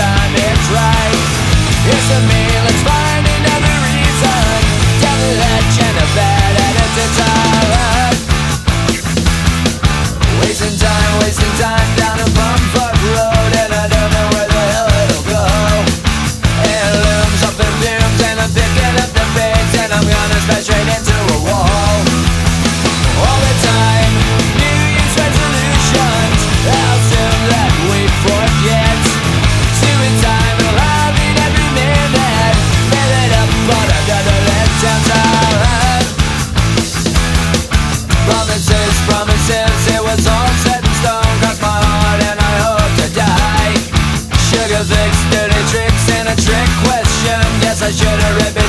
done it right. It's a meal, it's fine. promises, it was all set in stone. Crossed my heart and I hope to die. Sugar fix, dirty tricks, and a trick question. Yes, I should have